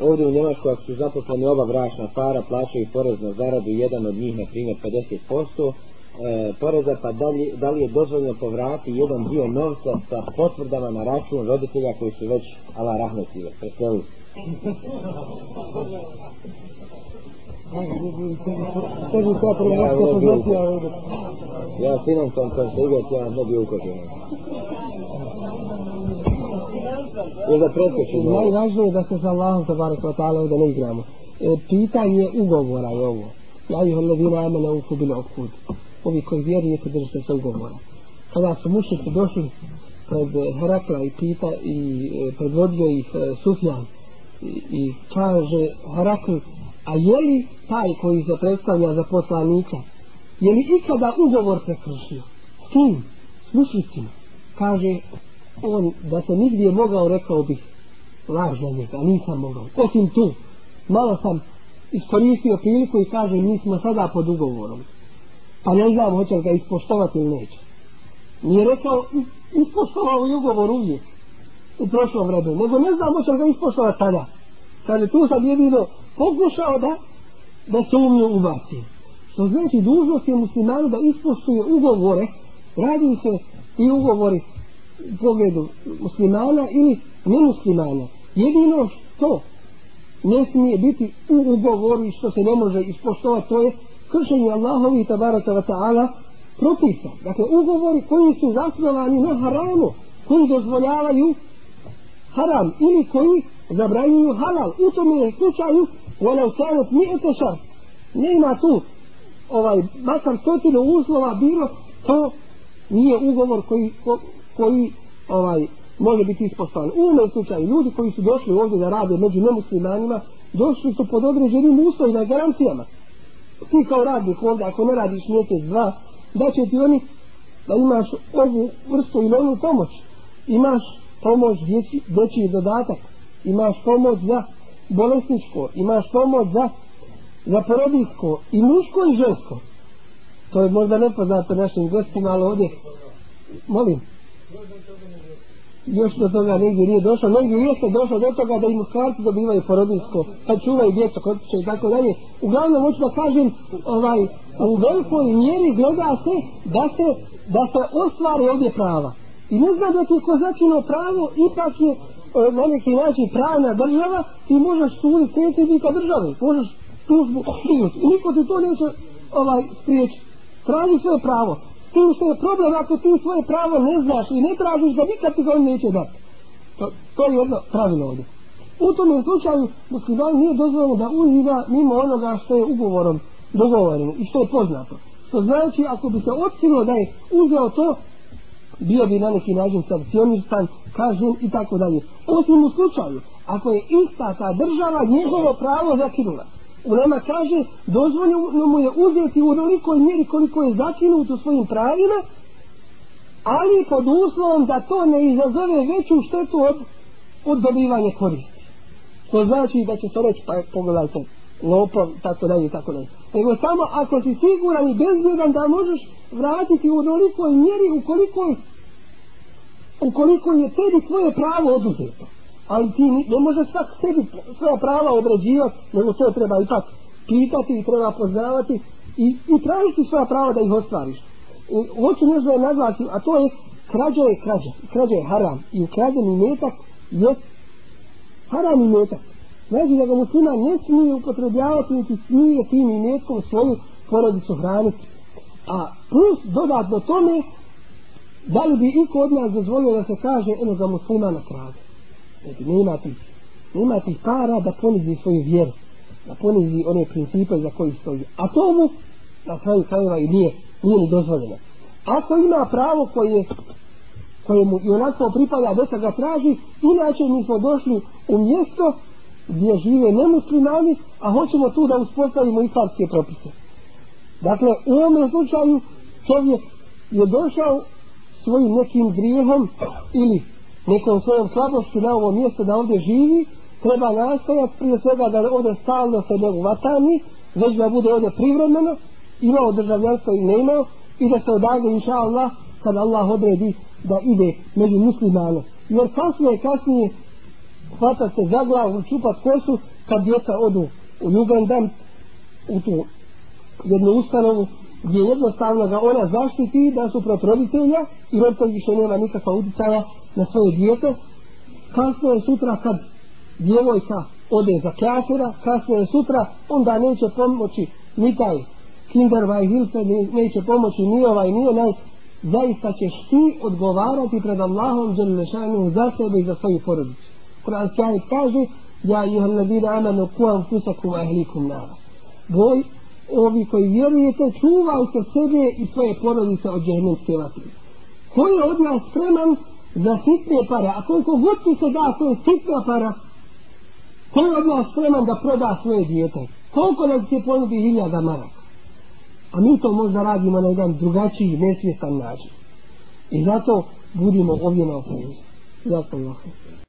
Ovdje u Njemačkoj ako su zaposleni oba bračna para plaćaju porez na zaradu jedan od njih na primjer 50% e, poreza pa da li, da li je dozvoljeno povrati jedan dio novca sa potvrdama na račun roditelja koji su već ala rahmetili preselili? Tebi to prvo poznatija ovdje. ja sinom se uvijek ja ne bi ukočio Još da preskočim ovo. Najvažnije je da se sa Allahom tabarak wa ta'ala ovdje ne igramo. E, pitanje ugovora je ovo. Ja ih ledina amene uku bili okud. Ovi koji vjerujete držite se ugovora. Kada su mušici došli pred Herakla i pita i e, predvodio ih e, Sufjan i, i kaže Herakl a je li taj koji se predstavlja za poslanika je li ikada ugovor prekršio s kim? s mušicima kaže on da se nigdje mogao rekao bih laž na njega, nisam mogao. Osim tu, malo sam iskoristio priliku i kaže mi smo sada pod ugovorom. Pa ne znam hoće li ga ispoštovati ili neće. Nije rekao ispoštovao i ugovor uvijek u prošlom vremenu, nego ne znam hoće li ga ispoštovati tada kaže tu sam jedino pokušao da da sumnju ubaci. Što znači dužnost je muslimanu da ispoštuje ugovore radi se i ugovori pogledu muslimana ili nemuslimana. Jedino što ne smije biti u ugovoru i što se ne može ispoštovati to je kršenje Allahovi tabaraka wa ta'ala propisa. Dakle ugovori koji su zasnovani na haramu koji dozvoljavaju haram ili koji zabranjuju halal. U tom je slučaju walau kanat mi'ete šar nema tu ovaj makar stotinu uslova bilo to nije ugovor koji, ko, koji ovaj može biti ispoštovan. U ovom slučaju ljudi koji su došli ovdje da rade među nemuslimanima došli su pod određenim uslovima i garancijama. Ti kao radnik ovdje ako ne radiš mjesec dva da će ti oni da imaš ovu vrstu ili onu pomoć. Imaš pomoć dječi, dječji dodatak. Imaš pomoć za bolesničko. Imaš pomoć za za porodinsko i muško i žensko. To je možda nepoznato našim gostima, ali ovdje molim još do toga negdje nije došlo, negdje jeste došlo do toga da i muškarci dobivaju porodinsko, pa čuvaju djeca kod i tako dalje. Uglavnom, hoću da kažem, ovaj, u velikoj mjeri gleda se da se, da se ostvari ovdje prava. I ne zna da ti ko začino pravo, ipak je e, na neki način pravna država, ti možeš suditi predsjednika države, možeš dignuti. I niko ti to neće ovaj, spriječiti. Traži svoje pravo tim što je problem ako ti svoje pravo ne znaš i ne tražiš da nikad ti ga on neće dati. To, to je jedno pravilo ovdje. U tom slučaju musliman nije dozvoljeno da uživa mimo onoga što je ugovorom dogovoreno i što je poznato. Što znači ako bi se otkrilo da je uzeo to, bio bi na neki način sankcionisan, kažen i tako dalje. Osim u slučaju, ako je ista ta država njegovo pravo zakinula. Ulema kaže, dozvoljeno mu je uzeti u onolikoj mjeri koliko je zakinut u svojim pravima, ali pod uslovom da to ne izazove veću štetu od, od dobivanja koristi. To znači da će se reći, pa pogledajte, lopov, tako dalje, tako dalje. Nego samo ako si siguran i bezbjedan da možeš vratiti u onolikoj mjeri ukoliko je, ukoliko je tebi tvoje pravo oduzeto ali ti ne može svak sebi svoja prava odrađivati, nego to treba ipak pitati i treba poznavati i, i tražiti svoja prava da ih ostvariš. Hoću nešto da naglasim, a to je krađa je krađa, krađa je haram i ukraden metak je haram i metak. Znači da ga muslima ne smije upotrebljavati niti smije tim imetkom svoju porodicu hraniti. A plus dodatno tome, da li bi iko od nas dozvolio da se kaže eno za muslima na kradu. Znači, nema ti, nema ti para da ponizi svoju vjeru, da ponizi one principe za koji stoji. A to mu, na kraju krajeva, i nije, nije ni dozvoljeno. Ako ima pravo koje, koje mu i onako pripada da ga traži, inače mi smo došli u mjesto gdje žive nemuslimani, a hoćemo tu da uspostavimo islamske propise. Dakle, u ovom slučaju čovjek je došao svojim nekim grijehom ili nekom svojom slabošću na ovo mjesto da ovdje živi, treba nastojati prije svega da ovdje stalno se ne uvatani, već da bude ovdje privremeno, imao državljanstvo i ne imao, i da se odavde inša Allah, kad Allah odredi da ide među muslimane. Jer kasnije, kasnije, hvatat se za glavu, čupat kosu kad djeca odu u Jugendam, u tu jednu ustanovu gdje jednostavno ga ona zaštiti da su prot roditelja i roditelj više nema nikakva utjecaja na svoje dijete. Kasno je sutra kad djevojka ode za kafira, kasno je sutra, onda neće pomoći ni taj Kindervaj Hilfe, neće pomoći ni ovaj, ni onaj, zaista ćeš ti odgovarati pred Allahom Đelešanu za sebe i za svoju porodicu. Kuranski ajit kaže, ja i ladina amanu kuam fusakum ahlikum nara. Boj, ovi koji vjerujete, čuvajte sebe i svoje porodice od džehnemske vatre. Ko je od nas spreman za sitne para, a koliko god ti se da, to je sitna para, ko je od spreman da proda svoje dijete? Koliko nam se ponudi hiljada maraka? A mi to možda radimo na jedan drugačiji, nesvjestan način. I zato budimo ovdje na oprezu. Zato